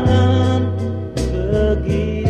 jangan begitu